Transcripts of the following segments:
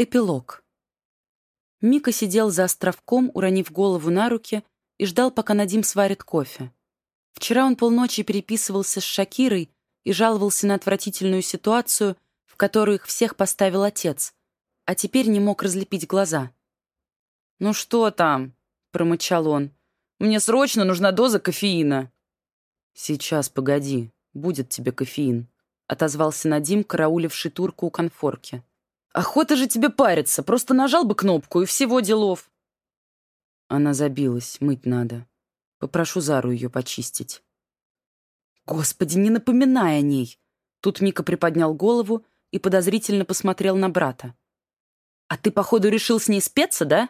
Эпилог. Мика сидел за островком, уронив голову на руки, и ждал, пока Надим сварит кофе. Вчера он полночи переписывался с Шакирой и жаловался на отвратительную ситуацию, в которую их всех поставил отец, а теперь не мог разлепить глаза. «Ну что там?» — промычал он. «Мне срочно нужна доза кофеина». «Сейчас, погоди, будет тебе кофеин», — отозвался Надим, карауливший турку у конфорки. Охота же тебе париться, просто нажал бы кнопку, и всего делов. Она забилась, мыть надо. Попрошу Зару ее почистить. Господи, не напоминай о ней. Тут Мика приподнял голову и подозрительно посмотрел на брата. А ты, походу, решил с ней спеться, да?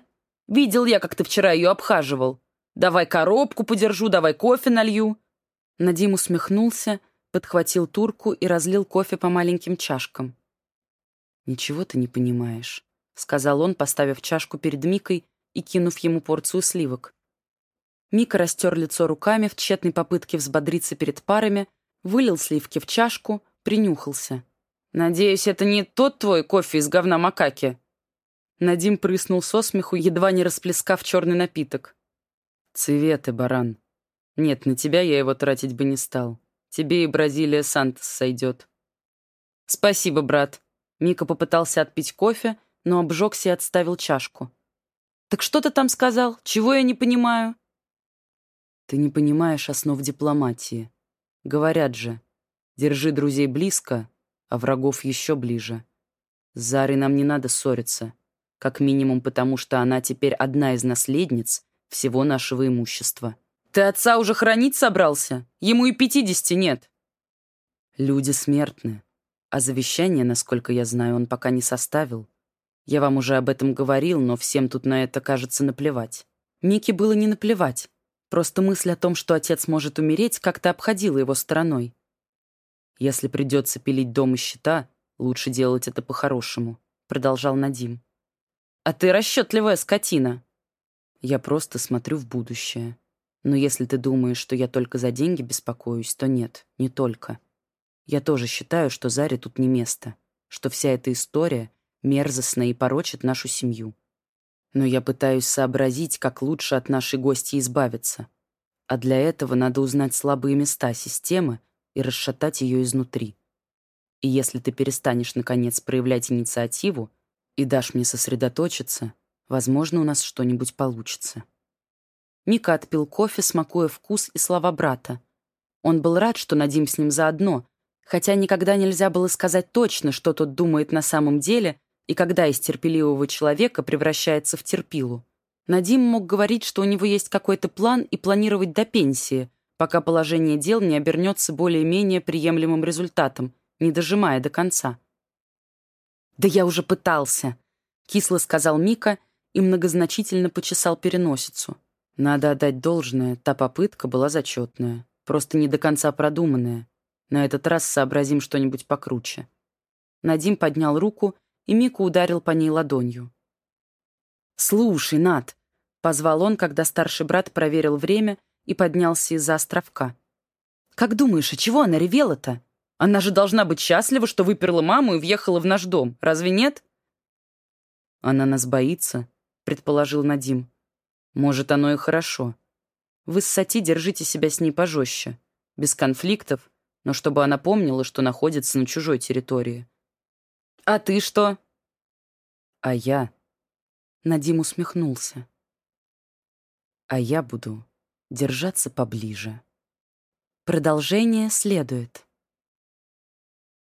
Видел я, как ты вчера ее обхаживал. Давай коробку подержу, давай кофе налью. Надим усмехнулся, подхватил турку и разлил кофе по маленьким чашкам. «Ничего ты не понимаешь», — сказал он, поставив чашку перед Микой и кинув ему порцию сливок. Мика растер лицо руками в тщетной попытке взбодриться перед парами, вылил сливки в чашку, принюхался. «Надеюсь, это не тот твой кофе из говна макаки?» Надим прыснул со смеху, едва не расплескав черный напиток. «Цветы, баран. Нет, на тебя я его тратить бы не стал. Тебе и Бразилия Сантос сойдет». «Спасибо, брат», Мика попытался отпить кофе, но обжегся и отставил чашку. «Так что ты там сказал? Чего я не понимаю?» «Ты не понимаешь основ дипломатии. Говорят же, держи друзей близко, а врагов еще ближе. С Зарой нам не надо ссориться, как минимум потому, что она теперь одна из наследниц всего нашего имущества». «Ты отца уже хранить собрался? Ему и пятидесяти нет». «Люди смертны. А завещание, насколько я знаю, он пока не составил. Я вам уже об этом говорил, но всем тут на это, кажется, наплевать. Мике было не наплевать. Просто мысль о том, что отец может умереть, как-то обходила его стороной. «Если придется пилить дом и счета, лучше делать это по-хорошему», — продолжал Надим. «А ты расчетливая скотина». «Я просто смотрю в будущее. Но если ты думаешь, что я только за деньги беспокоюсь, то нет, не только. Я тоже считаю, что Заре тут не место, что вся эта история мерзостна и порочит нашу семью. Но я пытаюсь сообразить, как лучше от нашей гости избавиться. А для этого надо узнать слабые места системы и расшатать ее изнутри. И если ты перестанешь, наконец, проявлять инициативу и дашь мне сосредоточиться, возможно, у нас что-нибудь получится. Мика отпил кофе, смакуя вкус и слова брата. Он был рад, что Надим с ним заодно, хотя никогда нельзя было сказать точно, что тот думает на самом деле и когда из терпеливого человека превращается в терпилу. Надим мог говорить, что у него есть какой-то план и планировать до пенсии, пока положение дел не обернется более-менее приемлемым результатом, не дожимая до конца. «Да я уже пытался», — кисло сказал Мика и многозначительно почесал переносицу. Надо отдать должное, та попытка была зачетная, просто не до конца продуманная. На этот раз сообразим что-нибудь покруче. Надим поднял руку, и Мику ударил по ней ладонью. «Слушай, Над!» — позвал он, когда старший брат проверил время и поднялся из-за островка. «Как думаешь, а чего она ревела-то? Она же должна быть счастлива, что выперла маму и въехала в наш дом. Разве нет?» «Она нас боится», — предположил Надим. «Может, оно и хорошо. Вы с Сати держите себя с ней пожестче. Без конфликтов, но чтобы она помнила, что находится на чужой территории. «А ты что?» «А я...» Надим усмехнулся. «А я буду держаться поближе». Продолжение следует.